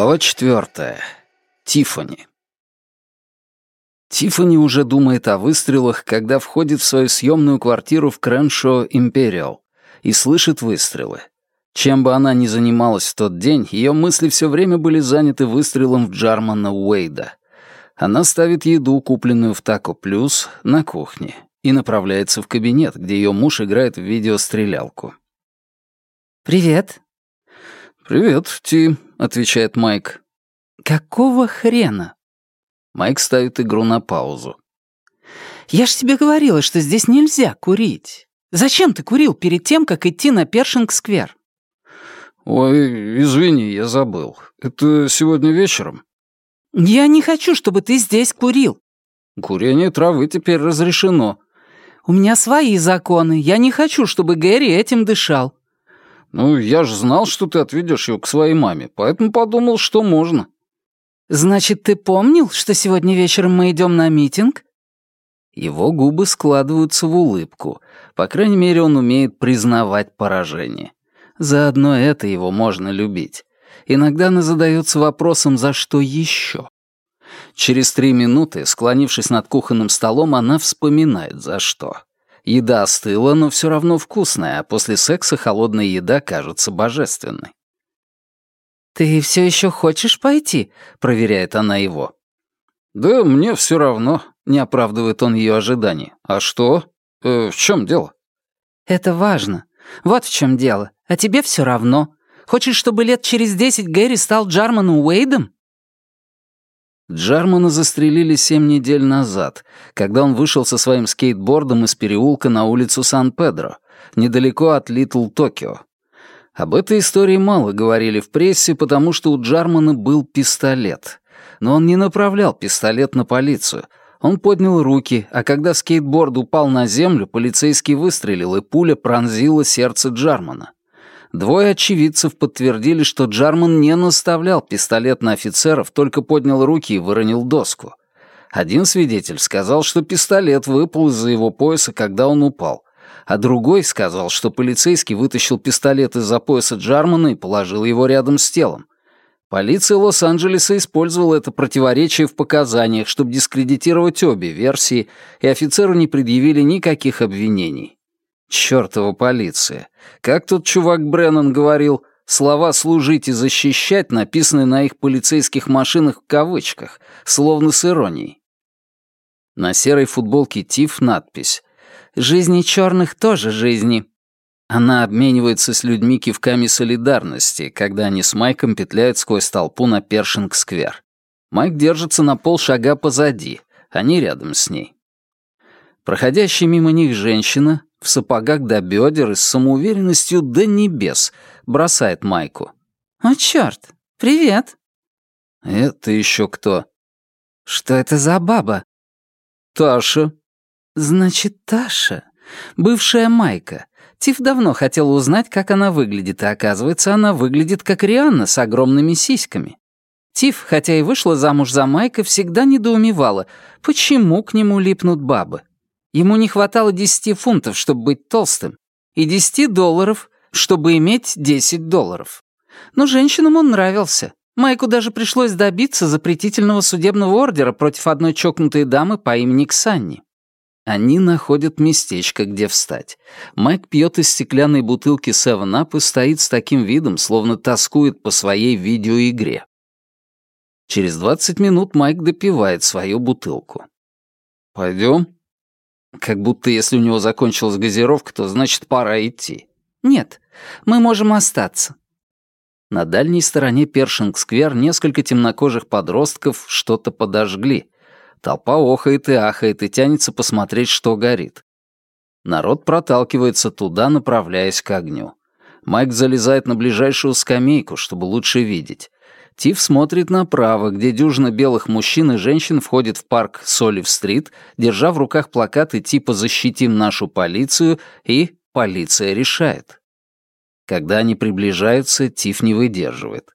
Глава четвертая. Тиффани. Тиффани уже думает о выстрелах, когда входит в свою съемную квартиру в Крэншо Империал и слышит выстрелы. Чем бы она ни занималась в тот день, ее мысли все время были заняты выстрелом в Джармана Уэйда. Она ставит еду, купленную в Тако Плюс, на кухне и направляется в кабинет, где ее муж играет в видеострелялку. «Привет». «Привет, Ти», — отвечает Майк. «Какого хрена?» Майк ставит игру на паузу. «Я ж тебе говорила, что здесь нельзя курить. Зачем ты курил перед тем, как идти на Першинг-сквер?» «Ой, извини, я забыл. Это сегодня вечером?» «Я не хочу, чтобы ты здесь курил». «Курение травы теперь разрешено». «У меня свои законы. Я не хочу, чтобы Гэри этим дышал». «Ну, я же знал, что ты отведешь его к своей маме, поэтому подумал, что можно». «Значит, ты помнил, что сегодня вечером мы идем на митинг?» Его губы складываются в улыбку. По крайней мере, он умеет признавать поражение. Заодно это его можно любить. Иногда она задается вопросом, за что еще. Через три минуты, склонившись над кухонным столом, она вспоминает, за что. Еда остыла, но все равно вкусная, а после секса холодная еда кажется божественной. «Ты все еще хочешь пойти?» — проверяет она его. «Да мне все равно», — не оправдывает он ее ожиданий. «А что? Э, в чем дело?» «Это важно. Вот в чем дело. А тебе все равно. Хочешь, чтобы лет через десять Гэри стал Джарманом Уэйдом?» Джармана застрелили семь недель назад, когда он вышел со своим скейтбордом из переулка на улицу Сан-Педро, недалеко от Литл Токио. Об этой истории мало говорили в прессе, потому что у Джармана был пистолет. Но он не направлял пистолет на полицию. Он поднял руки, а когда скейтборд упал на землю, полицейский выстрелил, и пуля пронзила сердце Джармана. Двое очевидцев подтвердили, что Джарман не наставлял пистолет на офицеров, только поднял руки и выронил доску. Один свидетель сказал, что пистолет выпал из-за его пояса, когда он упал, а другой сказал, что полицейский вытащил пистолет из-за пояса Джармана и положил его рядом с телом. Полиция Лос-Анджелеса использовала это противоречие в показаниях, чтобы дискредитировать обе версии, и офицеру не предъявили никаких обвинений. Чёртова полиция. Как тот чувак Бреннан говорил, слова «служить» и «защищать» написаны на их полицейских машинах в кавычках, словно с иронией. На серой футболке Тиф надпись «Жизни черных тоже жизни». Она обменивается с людьми кивками солидарности, когда они с Майком петляют сквозь толпу на Першинг-сквер. Майк держится на полшага позади, они рядом с ней. Проходящая мимо них женщина, в сапогах до бедер и с самоуверенностью до небес бросает майку. «О, черт! Привет!» «Это еще кто?» «Что это за баба?» «Таша». «Значит, Таша. Бывшая Майка. Тиф давно хотел узнать, как она выглядит, и оказывается, она выглядит как Рианна с огромными сиськами. Тиф, хотя и вышла замуж за Майка, всегда недоумевала, почему к нему липнут бабы. Ему не хватало 10 фунтов, чтобы быть толстым, и 10 долларов, чтобы иметь 10 долларов. Но женщинам он нравился. Майку даже пришлось добиться запретительного судебного ордера против одной чокнутой дамы по имени Ксанни. Они находят местечко, где встать. Майк пьет из стеклянной бутылки 7-Up и стоит с таким видом, словно тоскует по своей видеоигре. Через 20 минут Майк допивает свою бутылку. «Пойдем?» Как будто если у него закончилась газировка, то значит пора идти. Нет, мы можем остаться. На дальней стороне Першинг-сквер несколько темнокожих подростков что-то подожгли. Толпа охает и ахает и тянется посмотреть, что горит. Народ проталкивается туда, направляясь к огню. Майк залезает на ближайшую скамейку, чтобы лучше видеть. Тиф смотрит направо, где дюжина белых мужчин и женщин входит в парк Солив-стрит, держа в руках плакаты типа «Защитим нашу полицию» и «Полиция решает». Когда они приближаются, Тиф не выдерживает.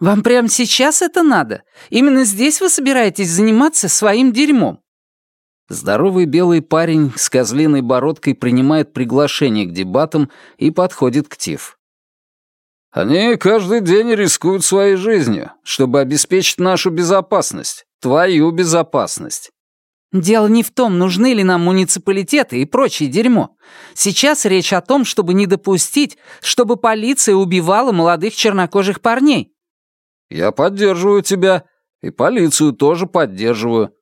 «Вам прямо сейчас это надо? Именно здесь вы собираетесь заниматься своим дерьмом?» Здоровый белый парень с козлиной бородкой принимает приглашение к дебатам и подходит к Тиф. Они каждый день рискуют своей жизнью, чтобы обеспечить нашу безопасность, твою безопасность. Дело не в том, нужны ли нам муниципалитеты и прочее дерьмо. Сейчас речь о том, чтобы не допустить, чтобы полиция убивала молодых чернокожих парней. Я поддерживаю тебя, и полицию тоже поддерживаю.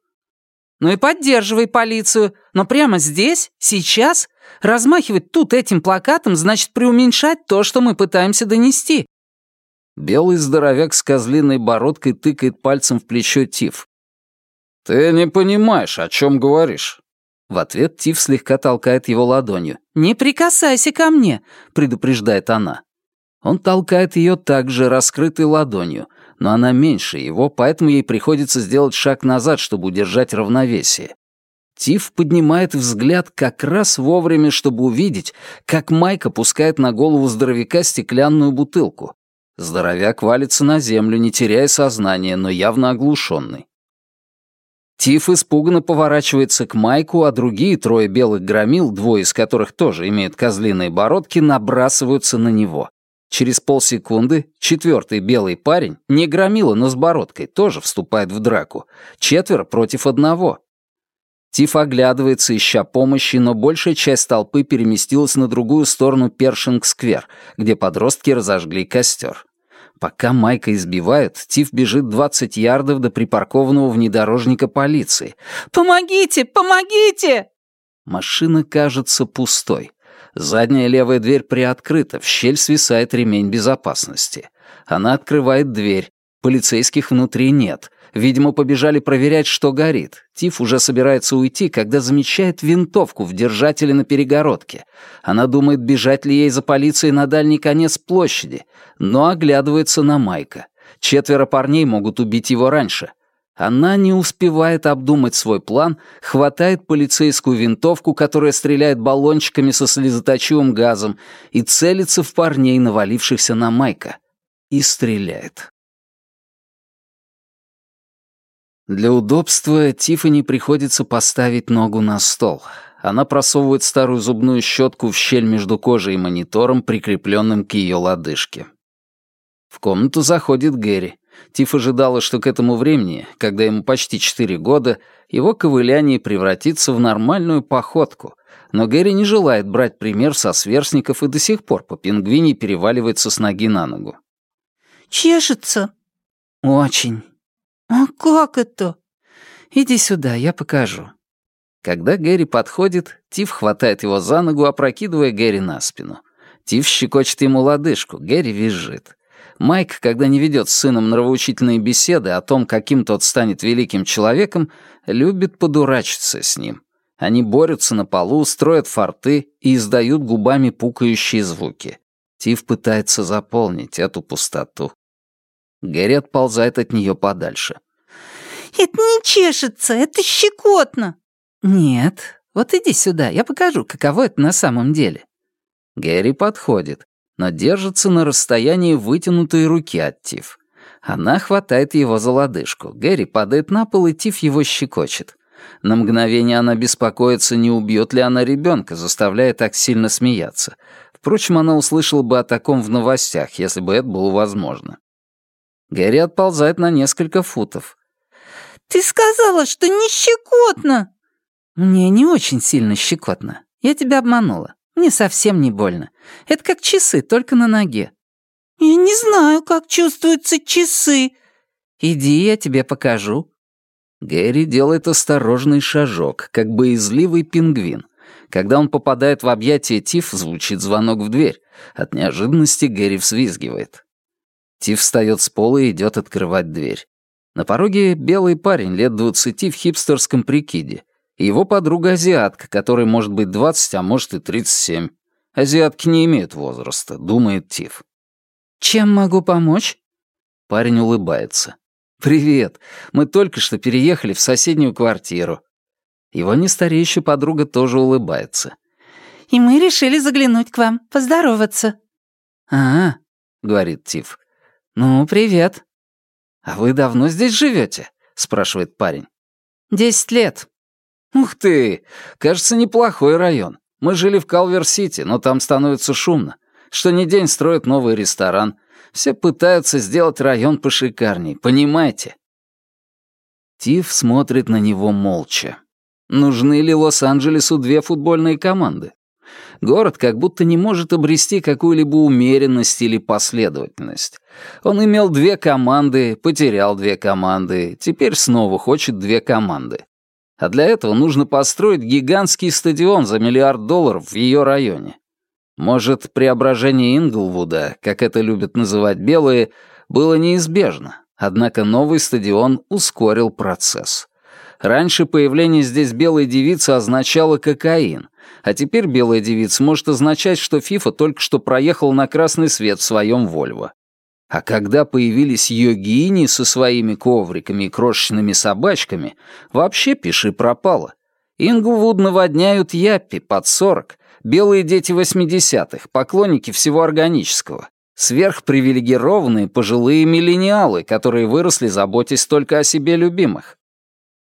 Ну и поддерживай полицию, но прямо здесь, сейчас, размахивать тут этим плакатом значит преуменьшать то, что мы пытаемся донести. Белый здоровяк с козлиной бородкой тыкает пальцем в плечо Тиф. «Ты не понимаешь, о чем говоришь». В ответ Тиф слегка толкает его ладонью. «Не прикасайся ко мне», — предупреждает она. Он толкает ее также раскрытой ладонью, но она меньше его, поэтому ей приходится сделать шаг назад, чтобы удержать равновесие. Тиф поднимает взгляд как раз вовремя, чтобы увидеть, как Майк опускает на голову здоровяка стеклянную бутылку. Здоровяк валится на землю, не теряя сознания, но явно оглушенный. Тиф испуганно поворачивается к Майку, а другие трое белых громил, двое из которых тоже имеют козлиные бородки, набрасываются на него. Через полсекунды четвертый белый парень, не громила, но с бородкой, тоже вступает в драку. Четверо против одного. Тиф оглядывается, ища помощи, но большая часть толпы переместилась на другую сторону Першинг-сквер, где подростки разожгли костер. Пока Майка избивают, Тиф бежит 20 ярдов до припаркованного внедорожника полиции. «Помогите! Помогите!» Машина кажется пустой. Задняя левая дверь приоткрыта, в щель свисает ремень безопасности. Она открывает дверь. Полицейских внутри нет. Видимо, побежали проверять, что горит. Тиф уже собирается уйти, когда замечает винтовку в держателе на перегородке. Она думает, бежать ли ей за полицией на дальний конец площади, но оглядывается на Майка. Четверо парней могут убить его раньше. Она не успевает обдумать свой план, хватает полицейскую винтовку, которая стреляет баллончиками со слезоточивым газом, и целится в парней, навалившихся на Майка. И стреляет. Для удобства Тиффани приходится поставить ногу на стол. Она просовывает старую зубную щетку в щель между кожей и монитором, прикрепленным к ее лодыжке. В комнату заходит Гэри. Тиф ожидала, что к этому времени, когда ему почти четыре года, его ковыляние превратится в нормальную походку. Но Гэри не желает брать пример со сверстников и до сих пор по пингвине переваливается с ноги на ногу. «Чешется?» «Очень». «А как это?» «Иди сюда, я покажу». Когда Гэри подходит, Тиф хватает его за ногу, опрокидывая Гэри на спину. Тиф щекочет ему лодыжку, Гэри визжит. Майк, когда не ведет с сыном нравоучительные беседы о том, каким тот станет великим человеком, любит подурачиться с ним. Они борются на полу, строят форты и издают губами пукающие звуки. Тиф пытается заполнить эту пустоту. Гэри отползает от нее подальше. «Это не чешется, это щекотно!» «Нет, вот иди сюда, я покажу, каково это на самом деле». Гэри подходит, но держится на расстоянии вытянутой руки от Тиф. Она хватает его за лодыжку. Гэри падает на пол, и Тиф его щекочет. На мгновение она беспокоится, не убьет ли она ребенка, заставляя так сильно смеяться. Впрочем, она услышала бы о таком в новостях, если бы это было возможно. Гэри отползает на несколько футов. «Ты сказала, что не щекотно!» «Мне не очень сильно щекотно. Я тебя обманула. Мне совсем не больно. Это как часы, только на ноге». «Я не знаю, как чувствуются часы». «Иди, я тебе покажу». Гэри делает осторожный шажок, как боязливый пингвин. Когда он попадает в объятия Тиф, звучит звонок в дверь. От неожиданности Гэри взвизгивает. Тиф встает с пола и идет открывать дверь. На пороге белый парень лет двадцати в хипстерском прикиде. И его подруга-азиатка, которой может быть двадцать, а может и тридцать семь. Азиатки не имеют возраста, думает Тиф. «Чем могу помочь?» Парень улыбается. «Привет. Мы только что переехали в соседнюю квартиру». Его нестареющая подруга тоже улыбается. «И мы решили заглянуть к вам, поздороваться». «А, -а — говорит Тиф. «Ну, привет». «А вы давно здесь живете? спрашивает парень. «Десять лет». «Ух ты! Кажется, неплохой район. Мы жили в Калвер-Сити, но там становится шумно. Что ни день строят новый ресторан. Все пытаются сделать район пошикарней, понимаете? Тиф смотрит на него молча. Нужны ли Лос-Анджелесу две футбольные команды? Город как будто не может обрести какую-либо умеренность или последовательность. Он имел две команды, потерял две команды, теперь снова хочет две команды. А для этого нужно построить гигантский стадион за миллиард долларов в ее районе. Может, преображение Инглвуда, как это любят называть белые, было неизбежно, однако новый стадион ускорил процесс. Раньше появление здесь белой девицы означало кокаин, а теперь белая девица может означать, что Фифа только что проехал на красный свет в своем Вольво. А когда появились йогини со своими ковриками и крошечными собачками, вообще пиши пропало. Ингвуд наводняют яппи под сорок, белые дети восьмидесятых, поклонники всего органического, сверхпривилегированные пожилые миллениалы, которые выросли, заботясь только о себе любимых.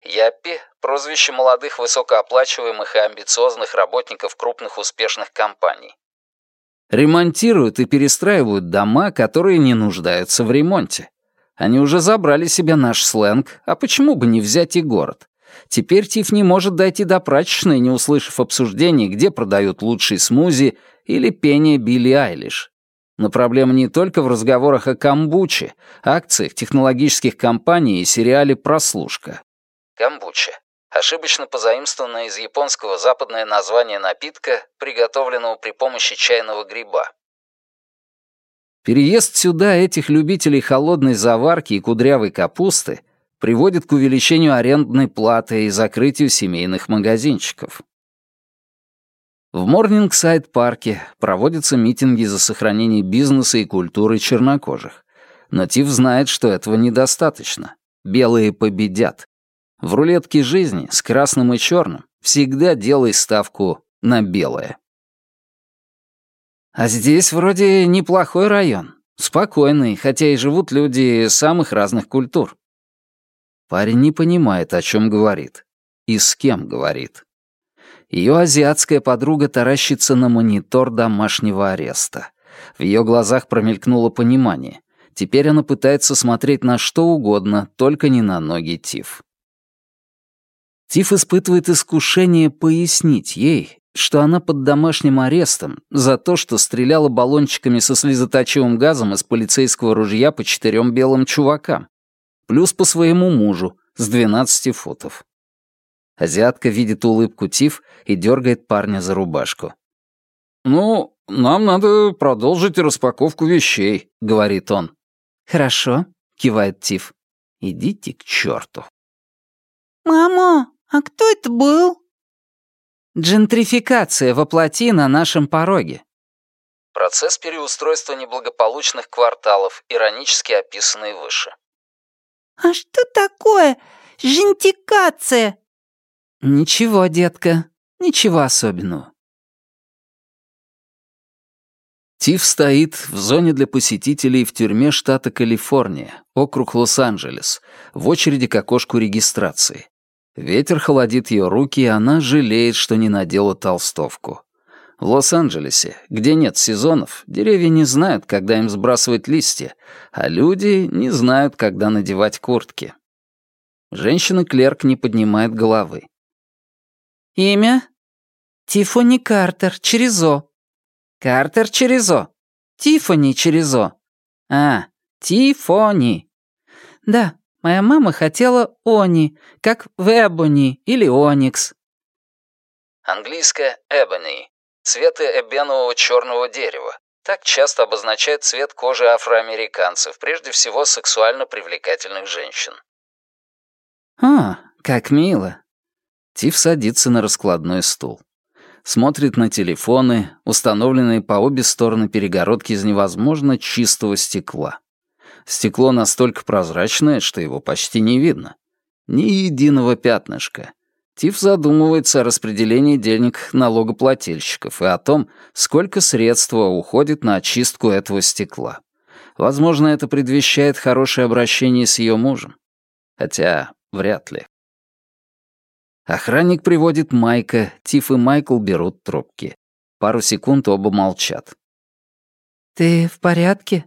Яппи — прозвище молодых высокооплачиваемых и амбициозных работников крупных успешных компаний. Ремонтируют и перестраивают дома, которые не нуждаются в ремонте. Они уже забрали себе наш сленг, а почему бы не взять и город? Теперь Тиф не может дойти до прачечной, не услышав обсуждений, где продают лучший смузи или пение Билли Айлиш. Но проблема не только в разговорах о камбуче, акциях технологических компаний и сериале «Прослушка». Камбуча ошибочно позаимствованное из японского западное название напитка, приготовленного при помощи чайного гриба. Переезд сюда этих любителей холодной заварки и кудрявой капусты приводит к увеличению арендной платы и закрытию семейных магазинчиков. В Морнингсайд-парке проводятся митинги за сохранение бизнеса и культуры чернокожих. Но Тиф знает, что этого недостаточно. Белые победят. В рулетке жизни с красным и черным всегда делай ставку на белое. А здесь вроде неплохой район. Спокойный, хотя и живут люди самых разных культур. Парень не понимает, о чем говорит. И с кем говорит. Ее азиатская подруга таращится на монитор домашнего ареста. В ее глазах промелькнуло понимание. Теперь она пытается смотреть на что угодно, только не на ноги Тиф. Тиф испытывает искушение пояснить ей, что она под домашним арестом за то, что стреляла баллончиками со слезоточивым газом из полицейского ружья по четырем белым чувакам, плюс по своему мужу с 12 футов. Азиатка видит улыбку Тиф и дергает парня за рубашку. «Ну, нам надо продолжить распаковку вещей», — говорит он. «Хорошо», — кивает Тиф. «Идите к черту». «Мама, «А кто это был?» «Джентрификация воплоти на нашем пороге». Процесс переустройства неблагополучных кварталов, иронически описанный выше. «А что такое жентикация?» «Ничего, детка, ничего особенного». Тиф стоит в зоне для посетителей в тюрьме штата Калифорния, округ Лос-Анджелес, в очереди к окошку регистрации. Ветер холодит ее руки, и она жалеет, что не надела толстовку. В Лос-Анджелесе, где нет сезонов, деревья не знают, когда им сбрасывать листья, а люди не знают, когда надевать куртки. Женщина-клерк не поднимает головы. «Имя?» «Тиффани Картер, Черезо». «Картер Черезо». «Тиффани Черезо». «А, Тиффани». «Да, Моя мама хотела они, как в эбони или оникс. Английское ebony — цвета эбенового черного дерева. Так часто обозначает цвет кожи афроамериканцев, прежде всего сексуально привлекательных женщин. «А, как мило!» Тиф садится на раскладной стул. Смотрит на телефоны, установленные по обе стороны перегородки из невозможно чистого стекла. Стекло настолько прозрачное, что его почти не видно. Ни единого пятнышка. Тиф задумывается о распределении денег налогоплательщиков и о том, сколько средства уходит на очистку этого стекла. Возможно, это предвещает хорошее обращение с ее мужем. Хотя вряд ли. Охранник приводит Майка, Тиф и Майкл берут трубки. Пару секунд оба молчат. «Ты в порядке?»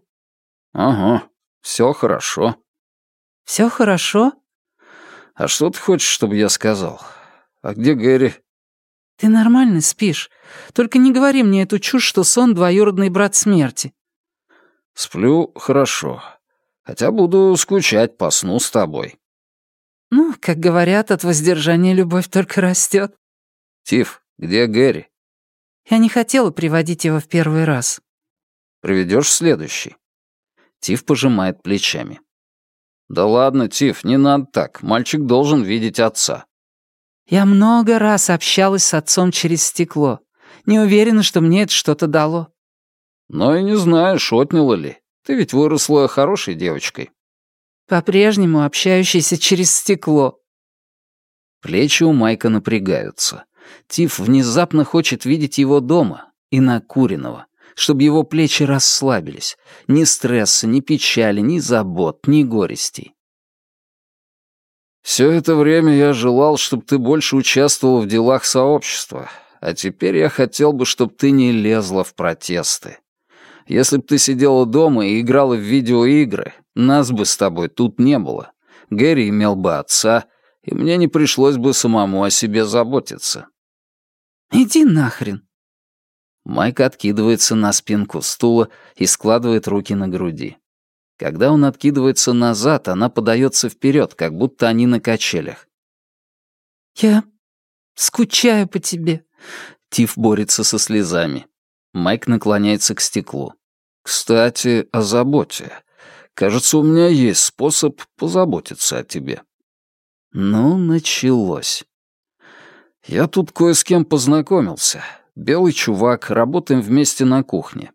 «Ага, все хорошо». «Все хорошо?» «А что ты хочешь, чтобы я сказал? А где Гэри?» «Ты нормально спишь? Только не говори мне эту чушь, что сон — двоюродный брат смерти». «Сплю хорошо. Хотя буду скучать по сну с тобой». «Ну, как говорят, от воздержания любовь только растет. «Тиф, где Гэри?» «Я не хотела приводить его в первый раз». «Приведешь следующий». Тиф пожимает плечами. «Да ладно, Тиф, не надо так. Мальчик должен видеть отца». «Я много раз общалась с отцом через стекло. Не уверена, что мне это что-то дало». «Но и не знаешь, отняло ли. Ты ведь выросла хорошей девочкой». «По-прежнему общающийся через стекло». Плечи у Майка напрягаются. Тиф внезапно хочет видеть его дома и накуренного, чтобы его плечи расслабились. Ни стресса, ни печали, ни забот, ни горестей. «Все это время я желал, чтобы ты больше участвовал в делах сообщества, а теперь я хотел бы, чтобы ты не лезла в протесты. Если бы ты сидела дома и играла в видеоигры, нас бы с тобой тут не было. Гэри имел бы отца, и мне не пришлось бы самому о себе заботиться». «Иди нахрен», Майк откидывается на спинку стула и складывает руки на груди. Когда он откидывается назад, она подается вперед, как будто они на качелях. «Я скучаю по тебе». Тиф борется со слезами. Майк наклоняется к стеклу. «Кстати, о заботе. Кажется, у меня есть способ позаботиться о тебе». Ну, началось. Я тут кое с кем познакомился. Белый чувак, работаем вместе на кухне.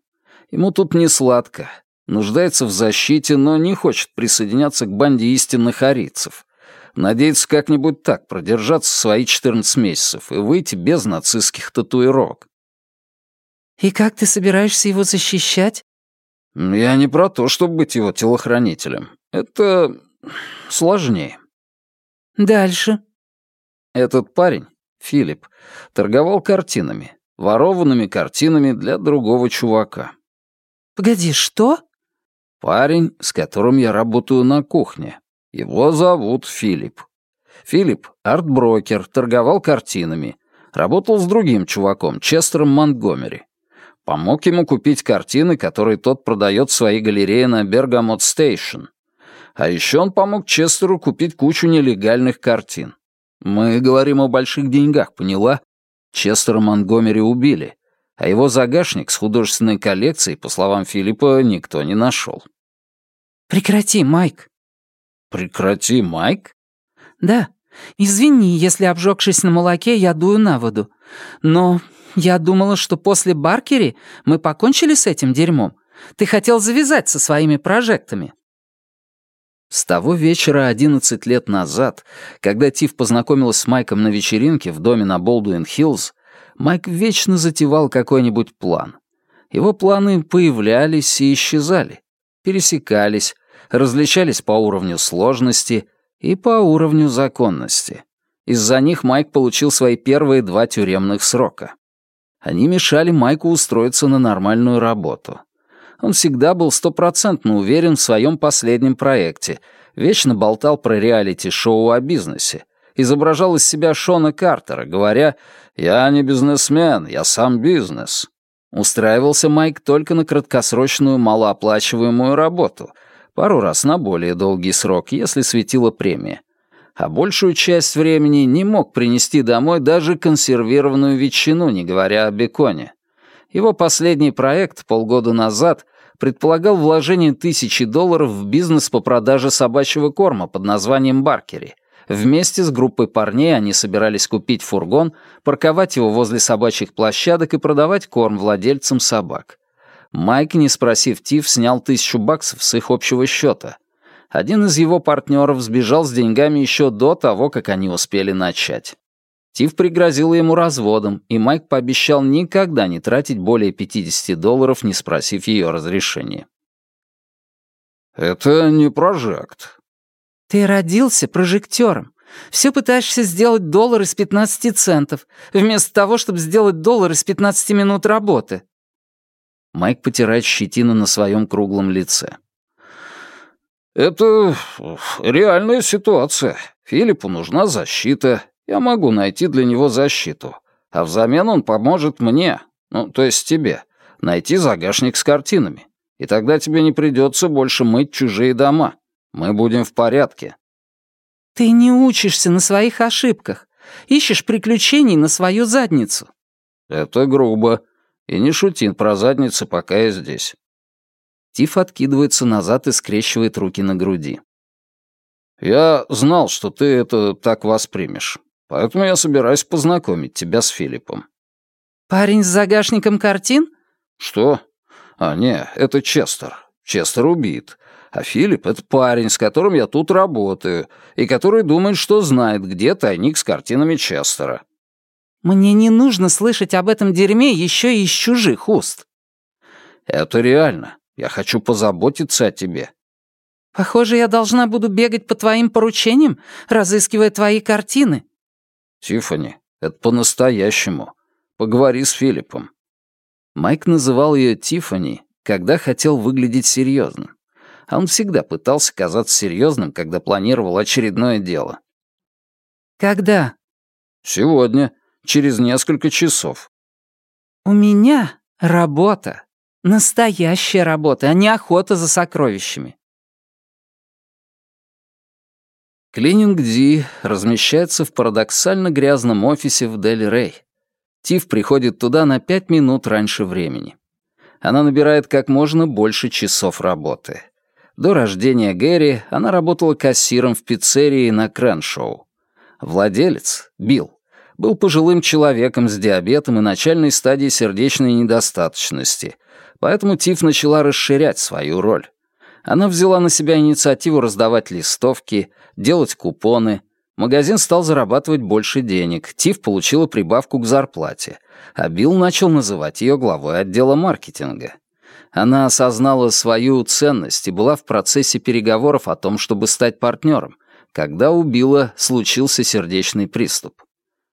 Ему тут не сладко. Нуждается в защите, но не хочет присоединяться к банде истинных арийцев. Надеется как-нибудь так продержаться свои 14 месяцев и выйти без нацистских татуировок. «И как ты собираешься его защищать?» «Я не про то, чтобы быть его телохранителем. Это сложнее». «Дальше». Этот парень, Филипп, торговал картинами ворованными картинами для другого чувака. «Погоди, что?» «Парень, с которым я работаю на кухне. Его зовут Филипп. Филипп — арт-брокер, торговал картинами. Работал с другим чуваком, Честером Монтгомери. Помог ему купить картины, которые тот продает в своей галерее на Бергамот Стейшн. А еще он помог Честеру купить кучу нелегальных картин. Мы говорим о больших деньгах, поняла? Честера Монгомери убили, а его загашник с художественной коллекцией, по словам Филиппа, никто не нашел. «Прекрати, Майк». «Прекрати, Майк?» «Да. Извини, если, обжегшись на молоке, я дую на воду. Но я думала, что после Баркери мы покончили с этим дерьмом. Ты хотел завязать со своими прожектами». С того вечера 11 лет назад, когда Тиф познакомилась с Майком на вечеринке в доме на Болдуин-Хиллз, Майк вечно затевал какой-нибудь план. Его планы появлялись и исчезали, пересекались, различались по уровню сложности и по уровню законности. Из-за них Майк получил свои первые два тюремных срока. Они мешали Майку устроиться на нормальную работу. Он всегда был стопроцентно уверен в своем последнем проекте, вечно болтал про реалити-шоу о бизнесе, изображал из себя Шона Картера, говоря «Я не бизнесмен, я сам бизнес». Устраивался Майк только на краткосрочную малооплачиваемую работу, пару раз на более долгий срок, если светила премия. А большую часть времени не мог принести домой даже консервированную ветчину, не говоря о беконе. Его последний проект полгода назад предполагал вложение тысячи долларов в бизнес по продаже собачьего корма под названием «Баркери». Вместе с группой парней они собирались купить фургон, парковать его возле собачьих площадок и продавать корм владельцам собак. Майк, не спросив Тиф, снял тысячу баксов с их общего счета. Один из его партнеров сбежал с деньгами еще до того, как они успели начать. Тиф пригрозила ему разводом, и Майк пообещал никогда не тратить более 50 долларов, не спросив ее разрешения. «Это не прожект». «Ты родился прожектором. Все пытаешься сделать доллар из 15 центов, вместо того, чтобы сделать доллар из 15 минут работы». Майк потирает щетину на своем круглом лице. «Это реальная ситуация. Филиппу нужна защита. Я могу найти для него защиту. А взамен он поможет мне, ну, то есть тебе, найти загашник с картинами. И тогда тебе не придется больше мыть чужие дома. Мы будем в порядке». «Ты не учишься на своих ошибках. Ищешь приключений на свою задницу». «Это грубо. И не шути про задницу, пока я здесь». Тиф откидывается назад и скрещивает руки на груди. «Я знал, что ты это так воспримешь. Поэтому я собираюсь познакомить тебя с Филиппом». «Парень с загашником картин?» «Что? А, не, это Честер. Честер убит. А Филипп — это парень, с которым я тут работаю, и который думает, что знает, где тайник с картинами Честера». «Мне не нужно слышать об этом дерьме еще и из чужих уст». «Это реально. Я хочу позаботиться о тебе». «Похоже, я должна буду бегать по твоим поручениям, разыскивая твои картины». «Тиффани, это по-настоящему. Поговори с Филиппом». Майк называл ее Тиффани, когда хотел выглядеть серьезным. А он всегда пытался казаться серьезным, когда планировал очередное дело. «Когда?» «Сегодня, через несколько часов». «У меня работа. Настоящая работа, а не охота за сокровищами. Клининг Ди размещается в парадоксально грязном офисе в Дель-Рей. Тиф приходит туда на пять минут раньше времени. Она набирает как можно больше часов работы. До рождения Гэри она работала кассиром в пиццерии на Крэншоу. Владелец, Билл, был пожилым человеком с диабетом и начальной стадией сердечной недостаточности, поэтому Тиф начала расширять свою роль. Она взяла на себя инициативу раздавать листовки, делать купоны. Магазин стал зарабатывать больше денег, Тиф получила прибавку к зарплате, а Билл начал называть ее главой отдела маркетинга. Она осознала свою ценность и была в процессе переговоров о том, чтобы стать партнером, когда у Билла случился сердечный приступ.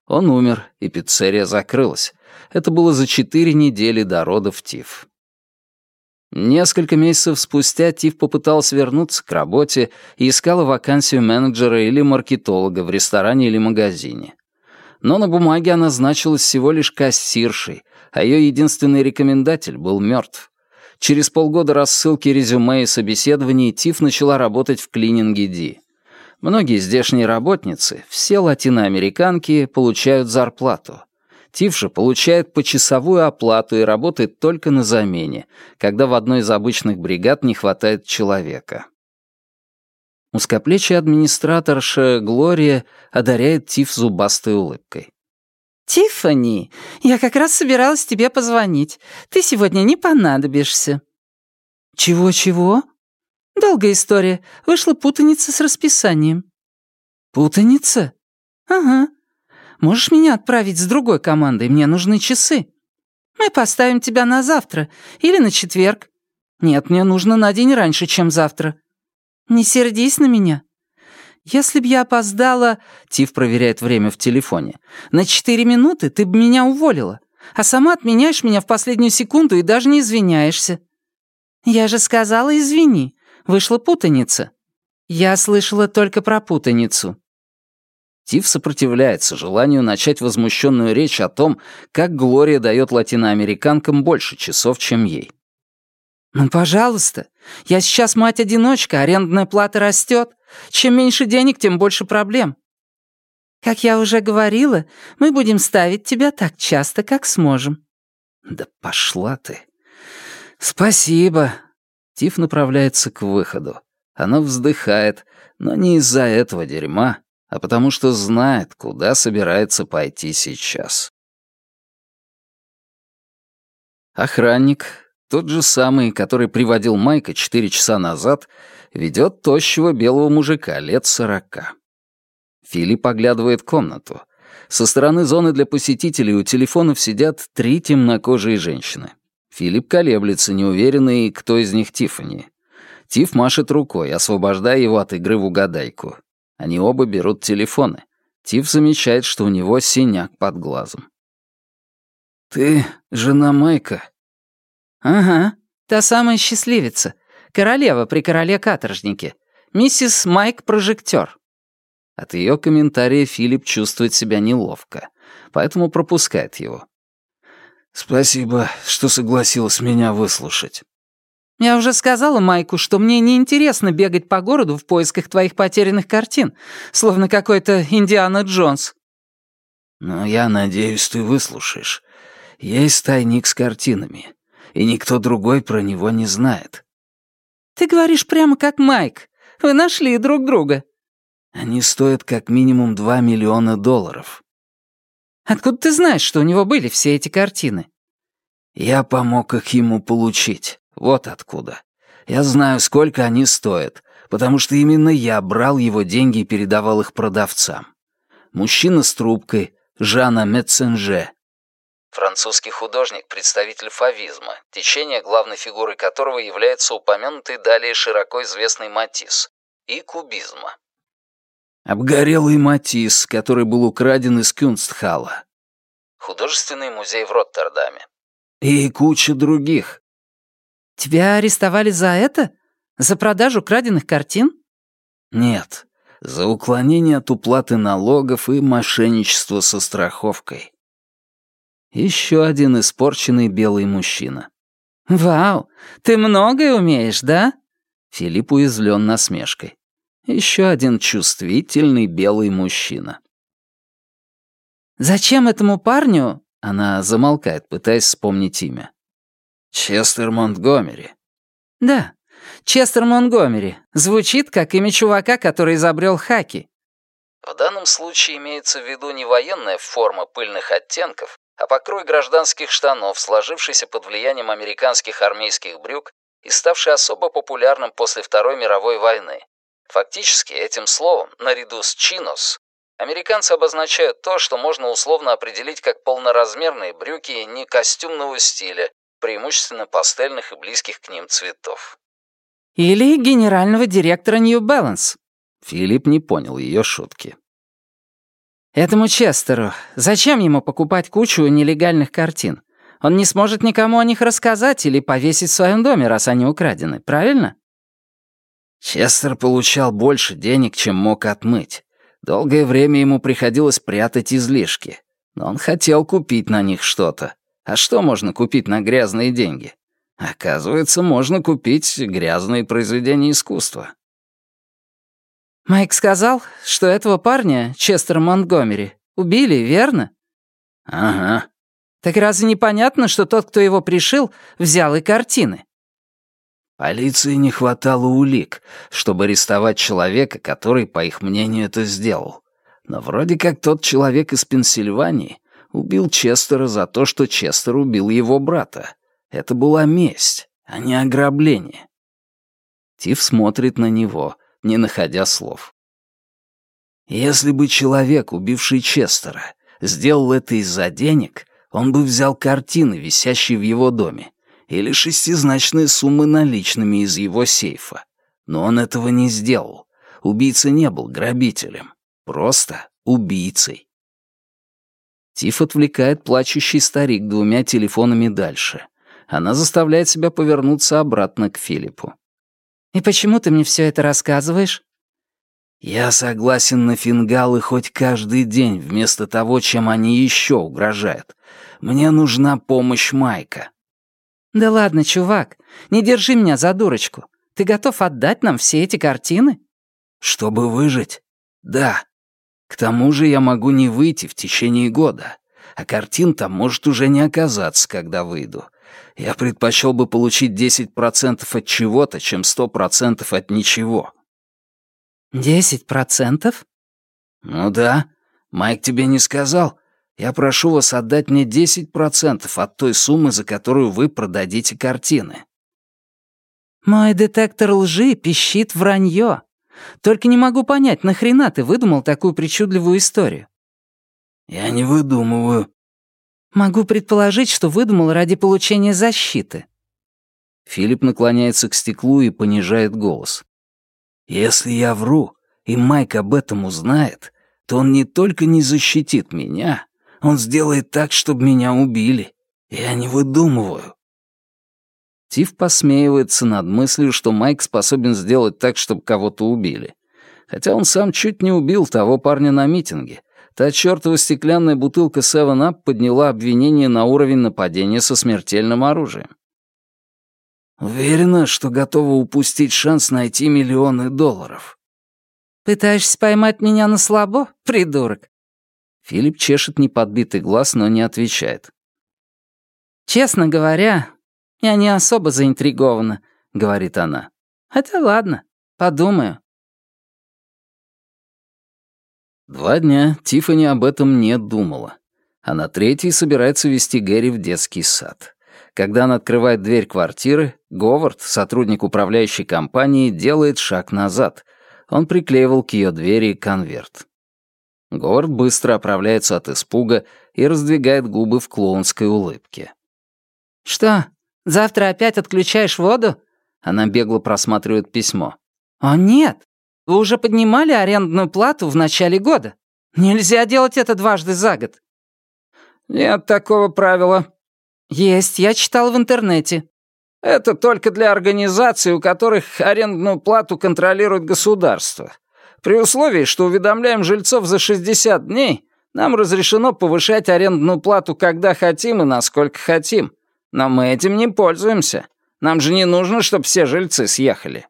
Он умер, и пиццерия закрылась. Это было за четыре недели до родов Тиф. Несколько месяцев спустя Тиф попытался вернуться к работе и искала вакансию менеджера или маркетолога в ресторане или магазине. Но на бумаге она значилась всего лишь кассиршей, а ее единственный рекомендатель был мертв. Через полгода рассылки резюме и собеседований Тиф начала работать в клининге Ди. Многие здешние работницы, все латиноамериканки, получают зарплату. Тивша получает почасовую оплату и работает только на замене, когда в одной из обычных бригад не хватает человека. Узкоплечья администраторша Глория одаряет Тиф зубастой улыбкой. «Тиффани, я как раз собиралась тебе позвонить. Ты сегодня не понадобишься». «Чего-чего?» «Долгая история. Вышла путаница с расписанием». «Путаница?» «Ага. Можешь меня отправить с другой командой? Мне нужны часы. Мы поставим тебя на завтра или на четверг. Нет, мне нужно на день раньше, чем завтра. Не сердись на меня. Если б я опоздала... Тиф проверяет время в телефоне. На четыре минуты ты бы меня уволила. А сама отменяешь меня в последнюю секунду и даже не извиняешься. Я же сказала «извини». Вышла путаница. Я слышала только про путаницу. Тиф сопротивляется желанию начать возмущенную речь о том, как Глория дает латиноамериканкам больше часов, чем ей. «Ну, пожалуйста. Я сейчас мать-одиночка, арендная плата растет. Чем меньше денег, тем больше проблем. Как я уже говорила, мы будем ставить тебя так часто, как сможем». «Да пошла ты». «Спасибо». Тиф направляется к выходу. Она вздыхает, но не из-за этого дерьма, а потому что знает, куда собирается пойти сейчас. Охранник, тот же самый, который приводил Майка четыре часа назад, ведет тощего белого мужика лет сорока. Филипп оглядывает комнату. Со стороны зоны для посетителей у телефонов сидят три темнокожие женщины. Филипп колеблется, неуверенный, кто из них Тиффани. Тиф машет рукой, освобождая его от игры в угадайку. Они оба берут телефоны. Тиф замечает, что у него синяк под глазом. «Ты жена Майка?» «Ага, та самая счастливица. Королева при короле-каторжнике. Миссис Майк Прожектор». От ее комментария Филипп чувствует себя неловко, поэтому пропускает его. «Спасибо, что согласилась меня выслушать». «Я уже сказала Майку, что мне неинтересно бегать по городу в поисках твоих потерянных картин, словно какой-то Индиана Джонс». «Но я надеюсь, ты выслушаешь. Есть тайник с картинами, и никто другой про него не знает». «Ты говоришь прямо как Майк. Вы нашли друг друга». «Они стоят как минимум два миллиона долларов». «Откуда ты знаешь, что у него были все эти картины?» «Я помог их ему получить. Вот откуда. Я знаю, сколько они стоят, потому что именно я брал его деньги и передавал их продавцам. Мужчина с трубкой, Жана Метсенже. Французский художник, представитель фавизма, течение главной фигурой которого является упомянутый далее широко известный Матисс, и кубизма. Обгорелый Матисс, который был украден из Кюнстхала. Художественный музей в Роттердаме. И куча других. Тебя арестовали за это? За продажу краденных картин? Нет, за уклонение от уплаты налогов и мошенничество со страховкой. Еще один испорченный белый мужчина. «Вау, ты многое умеешь, да?» Филипп уязвлен насмешкой. Еще один чувствительный белый мужчина. «Зачем этому парню?» Она замолкает, пытаясь вспомнить имя. «Честер Монтгомери». «Да, Честер Монгомери. Звучит как имя чувака, который изобрел хаки». В данном случае имеется в виду не военная форма пыльных оттенков, а покрой гражданских штанов, сложившийся под влиянием американских армейских брюк и ставший особо популярным после Второй мировой войны. Фактически, этим словом, наряду с «чинос», американцы обозначают то, что можно условно определить как полноразмерные брюки не костюмного стиля, преимущественно пастельных и близких к ним цветов. Или генерального директора New Balance. Филипп не понял ее шутки. Этому Честеру, зачем ему покупать кучу нелегальных картин? Он не сможет никому о них рассказать или повесить в своем доме, раз они украдены, правильно? Честер получал больше денег, чем мог отмыть. Долгое время ему приходилось прятать излишки. Но он хотел купить на них что-то. А что можно купить на грязные деньги? Оказывается, можно купить грязные произведения искусства. Майк сказал, что этого парня, Честера Монтгомери, убили, верно? Ага. Так разве не понятно, что тот, кто его пришил, взял и картины? Полиции не хватало улик, чтобы арестовать человека, который, по их мнению, это сделал. Но вроде как тот человек из Пенсильвании убил Честера за то, что Честер убил его брата. Это была месть, а не ограбление. Тиф смотрит на него, не находя слов. Если бы человек, убивший Честера, сделал это из-за денег, он бы взял картины, висящие в его доме, или шестизначные суммы наличными из его сейфа. Но он этого не сделал. Убийца не был грабителем, просто убийцей. Тиф отвлекает плачущий старик двумя телефонами дальше. Она заставляет себя повернуться обратно к Филиппу. «И почему ты мне все это рассказываешь?» «Я согласен на фингалы хоть каждый день, вместо того, чем они еще угрожают. Мне нужна помощь Майка». «Да ладно, чувак, не держи меня за дурочку. Ты готов отдать нам все эти картины?» «Чтобы выжить? Да. К тому же я могу не выйти в течение года, а картин там может уже не оказаться, когда выйду. Я предпочел бы получить 10% от чего-то, чем 100% от ничего». «Десять процентов?» «Ну да. Майк тебе не сказал. Я прошу вас отдать мне 10% от той суммы, за которую вы продадите картины». «Мой детектор лжи пищит вранье. Только не могу понять, нахрена ты выдумал такую причудливую историю?» «Я не выдумываю. Могу предположить, что выдумал ради получения защиты». Филипп наклоняется к стеклу и понижает голос. «Если я вру, и Майк об этом узнает, то он не только не защитит меня, он сделает так, чтобы меня убили. Я не выдумываю». Тиф посмеивается над мыслью, что Майк способен сделать так, чтобы кого-то убили. Хотя он сам чуть не убил того парня на митинге. Та чертова стеклянная бутылка 7-Up подняла обвинение на уровень нападения со смертельным оружием. Уверена, что готова упустить шанс найти миллионы долларов. «Пытаешься поймать меня на слабо, придурок?» Филипп чешет неподбитый глаз, но не отвечает. «Честно говоря, я не особо заинтригована», — говорит она. «Хотя ладно, подумаю». Два дня Тиффани об этом не думала. А на третий собирается вести Гэри в детский сад. Когда она открывает дверь квартиры, Говард, сотрудник управляющей компании, делает шаг назад. Он приклеивал к ее двери конверт. Говард быстро оправляется от испуга и раздвигает губы в клоунской улыбке. «Что, завтра опять отключаешь воду?» Она бегло просматривает письмо. «О, нет! Вы уже поднимали арендную плату в начале года. Нельзя делать это дважды за год». «Нет такого правила». «Есть, я читал в интернете». «Это только для организаций, у которых арендную плату контролирует государство. При условии, что уведомляем жильцов за 60 дней, нам разрешено повышать арендную плату когда хотим и насколько хотим. Но мы этим не пользуемся. Нам же не нужно, чтобы все жильцы съехали».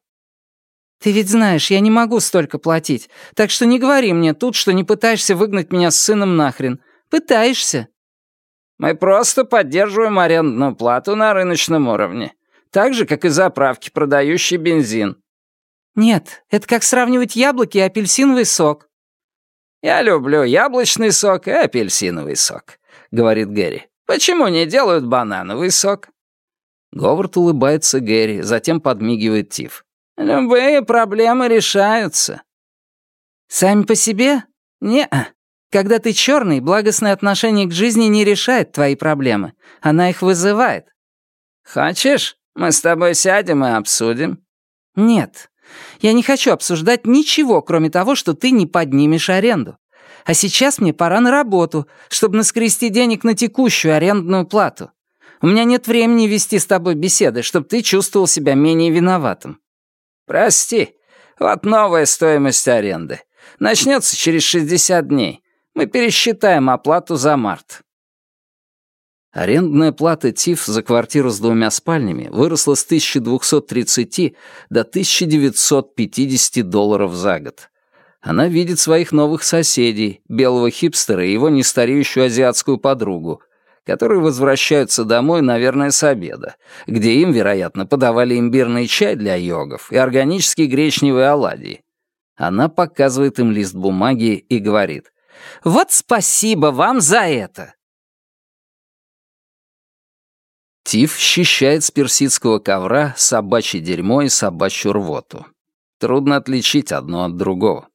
«Ты ведь знаешь, я не могу столько платить, так что не говори мне тут, что не пытаешься выгнать меня с сыном нахрен. Пытаешься». «Мы просто поддерживаем арендную плату на рыночном уровне, так же, как и заправки, продающие бензин». «Нет, это как сравнивать яблоки и апельсиновый сок». «Я люблю яблочный сок и апельсиновый сок», — говорит Гэри. «Почему не делают банановый сок?» Говард улыбается Гэри, затем подмигивает Тиф. Любые проблемы решаются. Сами по себе? не Когда ты черный, благостное отношение к жизни не решает твои проблемы. Она их вызывает. Хочешь, мы с тобой сядем и обсудим? Нет. Я не хочу обсуждать ничего, кроме того, что ты не поднимешь аренду. А сейчас мне пора на работу, чтобы наскрести денег на текущую арендную плату. У меня нет времени вести с тобой беседы, чтобы ты чувствовал себя менее виноватым. «Прости, вот новая стоимость аренды. Начнется через 60 дней. Мы пересчитаем оплату за март». Арендная плата ТИФ за квартиру с двумя спальнями выросла с 1230 до 1950 долларов за год. Она видит своих новых соседей, белого хипстера и его нестареющую азиатскую подругу, которые возвращаются домой, наверное, с обеда, где им, вероятно, подавали имбирный чай для йогов и органические гречневые оладьи. Она показывает им лист бумаги и говорит, «Вот спасибо вам за это!» Тиф счищает с персидского ковра собачье дерьмо и собачью рвоту. Трудно отличить одно от другого.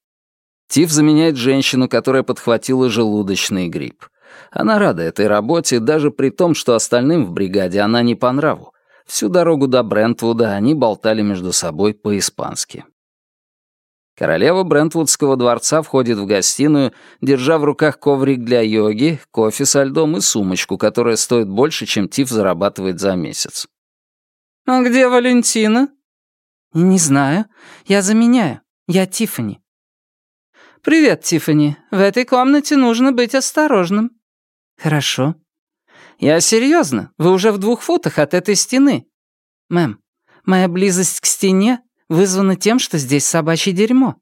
Тиф заменяет женщину, которая подхватила желудочный грипп. Она рада этой работе, даже при том, что остальным в бригаде она не по нраву. Всю дорогу до Брентвуда они болтали между собой по-испански. Королева Брентвудского дворца входит в гостиную, держа в руках коврик для йоги, кофе со льдом и сумочку, которая стоит больше, чем Тиф зарабатывает за месяц. «А где Валентина?» «Не знаю. Я заменяю. Я Тиффани». «Привет, Тиффани. В этой комнате нужно быть осторожным». «Хорошо». «Я серьезно. Вы уже в двух футах от этой стены». «Мэм, моя близость к стене вызвана тем, что здесь собачье дерьмо».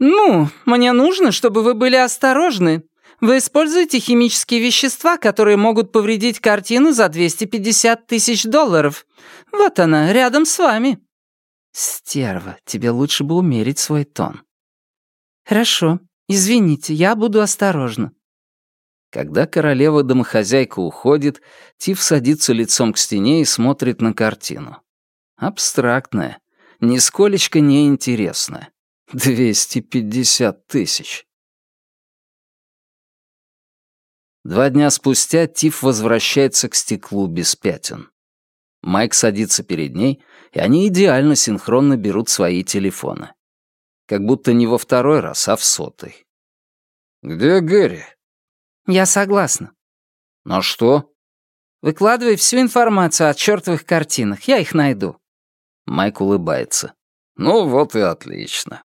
«Ну, мне нужно, чтобы вы были осторожны. Вы используете химические вещества, которые могут повредить картину за 250 тысяч долларов. Вот она, рядом с вами». «Стерва, тебе лучше бы умерить свой тон». «Хорошо. Извините, я буду осторожна». Когда королева-домохозяйка уходит, Тиф садится лицом к стене и смотрит на картину. Абстрактная, нисколечко неинтересная. 250 тысяч. Два дня спустя Тиф возвращается к стеклу без пятен. Майк садится перед ней, и они идеально синхронно берут свои телефоны. Как будто не во второй раз, а в сотый. «Где Гэри?» «Я согласна». «На что?» Выкладывай всю информацию о чертовых картинах, я их найду». Майк улыбается. «Ну вот и отлично.